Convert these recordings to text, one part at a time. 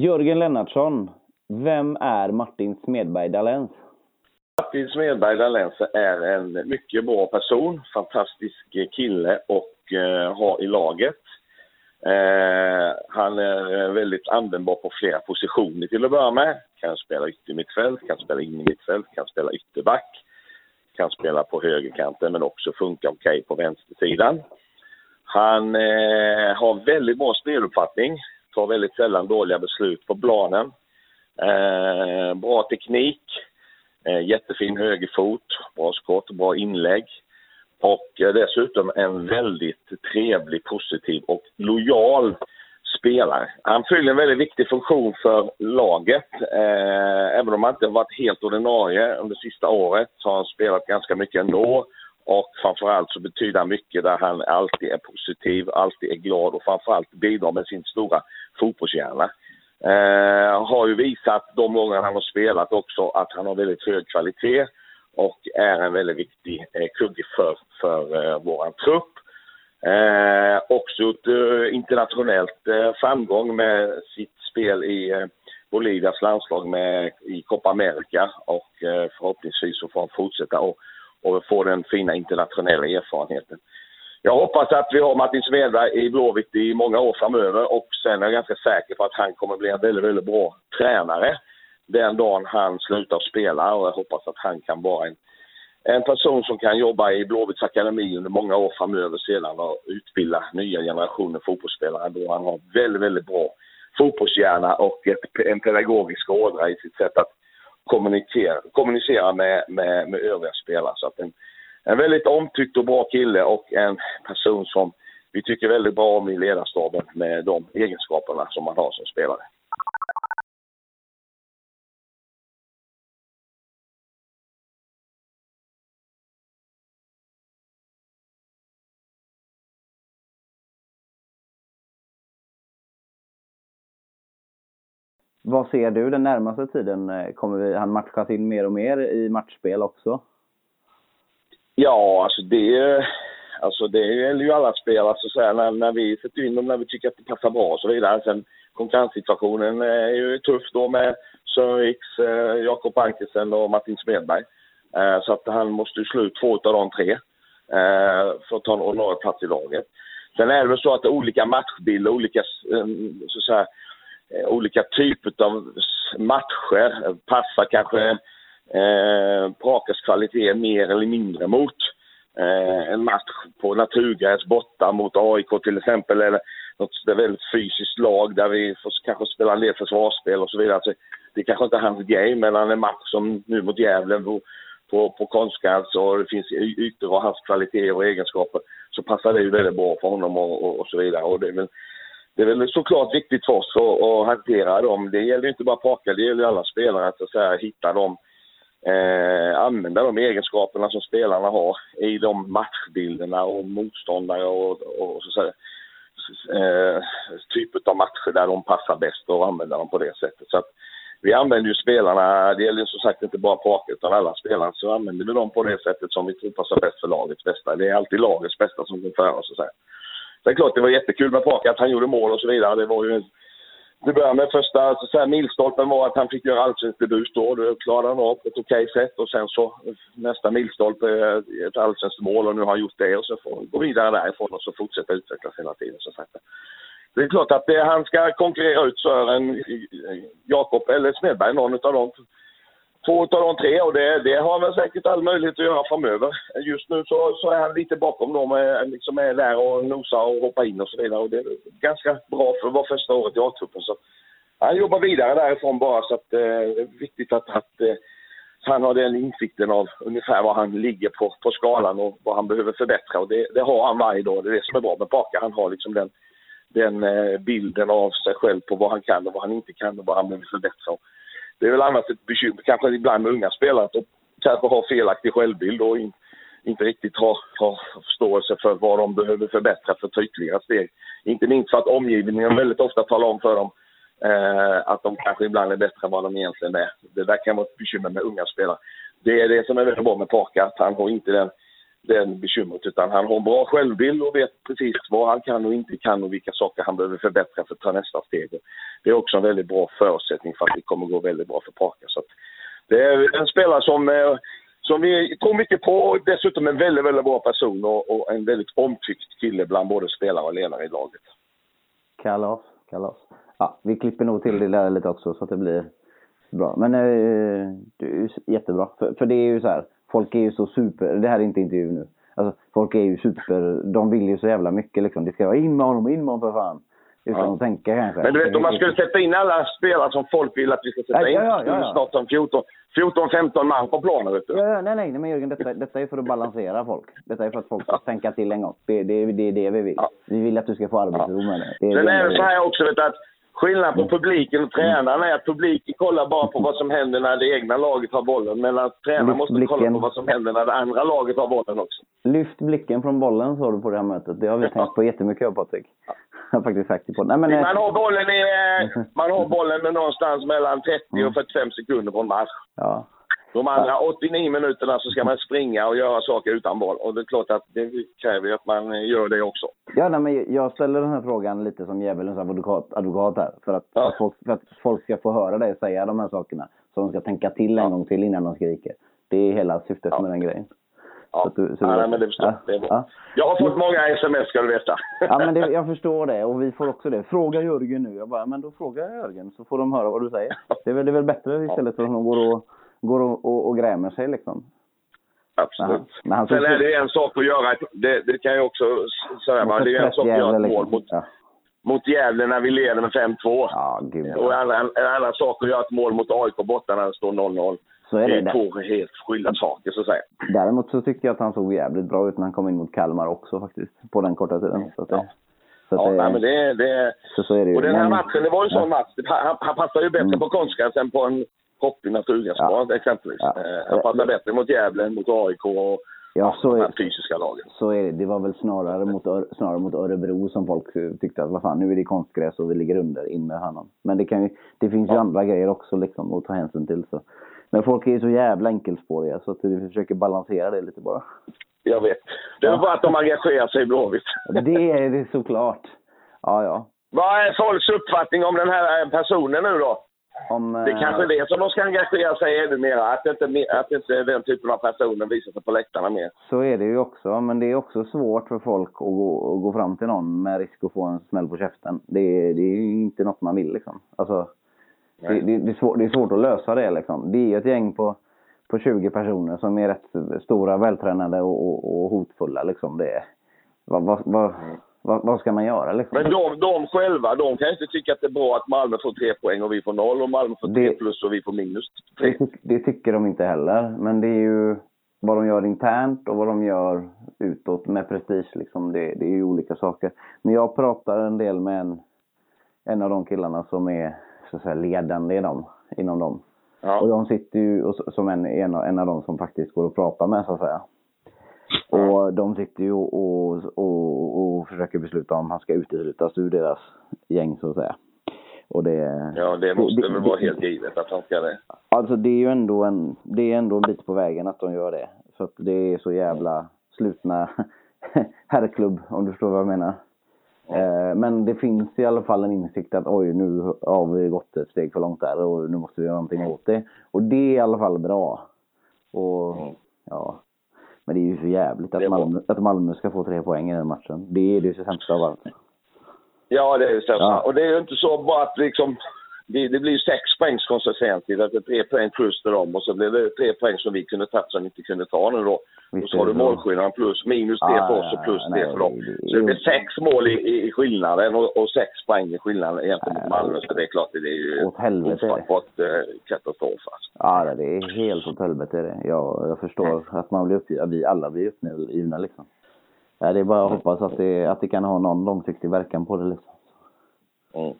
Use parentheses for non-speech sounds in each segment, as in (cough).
Jörgen Lennartsson, vem är Martin Smedberg Dahléns? Martin Smedberg Dahléns är en mycket bra person, fantastisk kille och eh, har i laget. Eh, han är eh, väldigt användbar på flera positioner till att börja med. Kan spela yttermittfält, kan spela innermittfält, mittfält, kan spela ytterback. Kan spela på högerkanten men också funka okej okay på vänstersidan. Han eh, har väldigt bra speluppfattning, tar väldigt sällan dåliga beslut på planen. Eh, bra teknik, eh, jättefin högerfot, bra skott, bra inlägg. Och eh, dessutom en väldigt trevlig, positiv och lojal spelare. Han fyller en väldigt viktig funktion för laget. Eh, även om han inte har varit helt ordinarie under sista året så har han spelat ganska mycket ändå. Och framförallt så betyder han mycket där han alltid är positiv, alltid är glad och framförallt bidrar med sin stora fotbollshjärna. Eh, har ju visat de gånger han har spelat också att han har väldigt hög kvalitet och är en väldigt viktig eh, kugge för, för eh, våran trupp. Eh, också ett eh, internationellt eh, framgång med sitt spel i eh, Bolivias landslag med, i Copa America och eh, förhoppningsvis så får han fortsätta och, och få den fina internationella erfarenheten. Jag hoppas att vi har Martin Svedberg i Blåvitt i många år framöver och sen är jag ganska säker på att han kommer bli en väldigt, väldigt bra tränare den dagen han slutar spela och jag hoppas att han kan vara en, en person som kan jobba i Blåvitts akademi under många år framöver sedan och utbilda nya generationer fotbollsspelare då han har väldigt, väldigt bra fotbollshjärna och ett, en pedagogisk ådra i sitt sätt att kommunicera, kommunicera med, med, med övriga spelare. Så att en, en väldigt omtyckt och bra kille och en person som vi tycker väldigt bra om i ledarstaben med de egenskaperna som man har som spelare. Vad ser du den närmaste tiden? Kommer vi, han matchas in mer och mer i matchspel också? Ja, alltså det, alltså det gäller ju alla spel. Alltså så här, när, när vi sätter in dem när vi tycker att det passar bra och så vidare. Sen konkurrenssituationen eh, är ju tuff då med Sören Riks, eh, Jakob Ankesen och Martin Smedberg. Eh, så att han måste ju slå ut två av de tre eh, för att ta en ordinarie plats i laget. Sen är det väl så att det är olika matchbilder, olika eh, så att säga, Eh, olika typer av matcher eh, passar kanske eh, Prakas kvalitet mer eller mindre mot. Eh, en match på naturgräs borta mot AIK till exempel eller något väldigt fysiskt lag där vi får kanske spela en del försvarsspel och så vidare. Så det är kanske inte är hans game, men en match som nu mot Gävle på, på, på konstgräs och det finns ytor och hans kvaliteter och egenskaper så passar det ju väldigt bra för honom och, och, och så vidare. Och det men det är väl såklart viktigt för oss att, att hantera dem. Det gäller inte bara parker, det gäller alla spelare att, att säga, hitta dem, eh, använda de egenskaperna som spelarna har i de matchbilderna och motståndare och, och så säga, eh, typ av matcher där de passar bäst och använda dem på det sättet. Så att, vi använder ju spelarna, det gäller som sagt inte bara parker utan alla spelare, så använder vi dem på det sättet som vi tror passar bäst för lagets bästa. Det är alltid lagets bästa som går före så att säga. Det är klart det var jättekul med Park att han gjorde mål och så vidare. Det var ju det började med första så här, milstolpen var att han fick göra allsvensk debut då. Det klarade han av på ett okej sätt och sen så nästa milstolpe ett allsvenskt mål och nu har han gjort det och så får han gå vidare därifrån och så fortsätta utvecklas hela tiden. Så sagt. Det är klart att det, han ska konkurrera ut Sören, eh, Jakob eller Snedberg, någon av dem två av de tre och det, det har han säkert all möjlighet att göra framöver. Just nu så, så är han lite bakom dem, liksom är där och nosar och hoppar in och så vidare. Och det är ganska bra för att vara första året i A-truppen. Så han jobbar vidare därifrån bara så att eh, det är viktigt att, att eh, han har den insikten av ungefär var han ligger på, på skalan och vad han behöver förbättra. Och det, det har han varje dag. Det är det som är bra med Baka. Han har liksom den, den eh, bilden av sig själv på vad han kan och vad han inte kan och vad han behöver förbättra. Det är väl annars ett bekymmer, kanske ibland med unga spelare, att de kanske har felaktig självbild och in, inte riktigt har, har förståelse för vad de behöver förbättra för att ta ytterligare steg. Inte minst för att omgivningen väldigt ofta talar om för dem eh, att de kanske ibland är bättre än vad de egentligen är. Det där kan vara ett bekymmer med unga spelare. Det är det som är väldigt bra med Parka, att han har inte den, den bekymret utan han har en bra självbild och vet precis vad han kan och inte kan och vilka saker han behöver förbättra för att ta nästa steg. det är också en väldigt bra förutsättning för att det kommer gå väldigt bra för Parker. Så det är en spelare som, eh, som vi tror mycket på och dessutom en väldigt, väldigt bra person och, och en väldigt omtyckt kille bland både spelare och ledare i laget. Kalas, kalas. Ja, vi klipper nog till det där lite också så att det blir bra. Men eh, det är jättebra. För, för det är ju så här, folk är ju så super, det här är inte intervju nu. Alltså, folk är ju super, de vill ju så jävla mycket liksom. Det ska vara in med honom, in med honom för fan. Utan ja. att tänka kanske. Men du vet om man skulle sätta in alla spelare som folk vill att vi ska sätta ja, in, ja, ja, ja. snart som 14, 14-15 man på planen vet du. Ja, nej, nej, men Jörgen, detta, detta är för att balansera folk. Detta är för att folk ska tänka till en gång. Det, det, det är det vi vill. Vi vill att du ska få arbetsro med det. det Sen är det så här också, vet du, att Skillnaden på publiken och tränarna är att publiken kollar bara på vad som händer när det egna laget har bollen. Medan tränarna måste blicken. kolla på vad som händer när det andra laget har bollen också. Lyft blicken från bollen sa du på det här mötet. Det har vi ja. tänkt på jättemycket av Patrik. Ja. Jag har faktiskt sagt det på. Nej, men, man, har bollen i, (laughs) man har bollen någonstans mellan 30 och 45 sekunder på en match. Ja. De andra 89 minuterna så ska man springa och göra saker utan boll. Och det är klart att det kräver ju att man gör det också. Ja, nej, men jag ställer den här frågan lite som djävulens advokat, advokat här. För att, ja. att folk, för att folk ska få höra dig säga de här sakerna. Så de ska tänka till en ja. gång till innan de skriker. Det är hela syftet ja. med den grejen. Ja, du, ja nej, men det förstår ja. det är bra. Ja. Jag har fått många sms ska du veta. Ja, men det, jag förstår det och vi får också det. Fråga Jörgen nu. Jag bara, men då frågar jag Jörgen så får de höra vad du säger. Det är väl, det är väl bättre istället för att de går och går och, och, och grämer sig liksom. Absolut. Men han, Sen är det en sak att göra, det, det kan jag också säga, men det är en sak att göra ett mål mot, ja. mot Gävle när vi leder med 5-2. Ja, och en, en, en annan sak att göra ett mål mot AIK borta när det står 0-0. Så är det, det är två helt skilda saker så att säga. Däremot så tycker jag att han såg jävligt bra ut när han kom in mot Kalmar också faktiskt. På den korta tiden. Så att ja. Så ja, det, nej, men det, det, så, så är det ju. Och den här men, matchen, det var ju en sån match. Han, han passar ju bättre mm. på konstgräs än på en hopp naturgräsbana ja. exempelvis. Ja. Han eh, passar bättre mot Gävle än mot AIK och ja, så är, fysiska lagen. Så är det. Det var väl snarare mot, snarare mot Örebro som folk tyckte att vad fan, nu är det konstgräs och vi ligger under, in med honom. Men det, kan ju, det finns ja. ju andra grejer också liksom att ta hänsyn till. Så. Men folk är ju så jävla enkelspåriga så att vi försöker balansera det lite bara. Jag vet. Det är ja. bara att de engagerar sig i Blåvitt. det är det såklart. Ja, ja. Vad är folks uppfattning om den här personen nu då? Om, det är kanske är det som de ska engagera sig ännu mer, att inte, att inte den typen av personer visar sig på läktarna mer. Så är det ju också, men det är också svårt för folk att gå, att gå fram till någon med risk att få en smäll på käften. Det, det är ju inte något man vill liksom. Alltså, det, det, det, är svårt, det är svårt att lösa det liksom. Det är ett gäng på, på 20 personer som är rätt stora, vältränade och, och, och hotfulla liksom. Det, vad, vad, vad, mm. Vad, vad, ska man göra liksom? Men de, de själva, de kan inte tycka att det är bra att Malmö får tre poäng och vi får noll och Malmö får tre det, plus och vi får minus tre. Det, det, tycker de inte heller. Men det är ju vad de gör internt och vad de gör utåt med prestige liksom. Det, det är ju olika saker. Men jag pratar en del med en, en av de killarna som är så att säga, ledande i dem, inom dem. Ja. Och de sitter ju som en, en, en av dem som faktiskt går att prata med så att säga. Och de sitter ju och, och, och, försöker besluta om han ska uteslutas ur deras gäng så att säga. Och det, ja, det måste det, väl vara helt givet att han ska det. Alltså det är ju ändå en, det är ändå en bit på vägen att de gör det. För att det är så jävla slutna (laughs) herrklubb, om du förstår vad jag menar. Eh, men det finns i alla fall en insikt att oj, nu har vi gått ett steg för långt där och nu måste vi göra någonting åt det. Och det är i alla fall bra. Och ja, men det är ju så jävligt att, Malmö, att Malmö ska få tre poäng i den matchen. Det är det sämsta av allt. Ja, det är det sämsta. Ja. Och det är ju inte så bara att liksom det, det blir sex poängs konsekvens att det tre poäng plus till dem och så blir det tre poäng som vi kunde ta som inte kunde ta nu då. Och så har du målskillnaden plus minus det för oss och plus det för dem. Så det blir sex mål i, i skillnaden och, och sex poäng i skillnaden egentligen mot Malmö. Så det är klart det är ju ofattbart eh, katastrof alltså. Ja, det är helt åt helvete det. Jag, jag förstår mm. att man blir uppgiven, vi alla blir uppgivna liksom. Ja, det är bara att hoppas att det, att det kan ha någon långsiktig verkan på det liksom. Mm.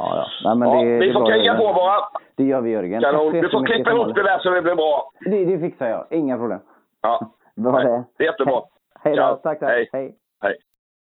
Ja, ja. Nej, men ja, det, vi får kriga på bara. Det gör vi Jörgen. Kanon. Du får klippa ihop det där så det blir bra. Det, det fixar jag. Inga problem. Ja. (laughs) Bra det. Det är jättebra. Hej då. Tack, tack. Hej. Hej. Hej.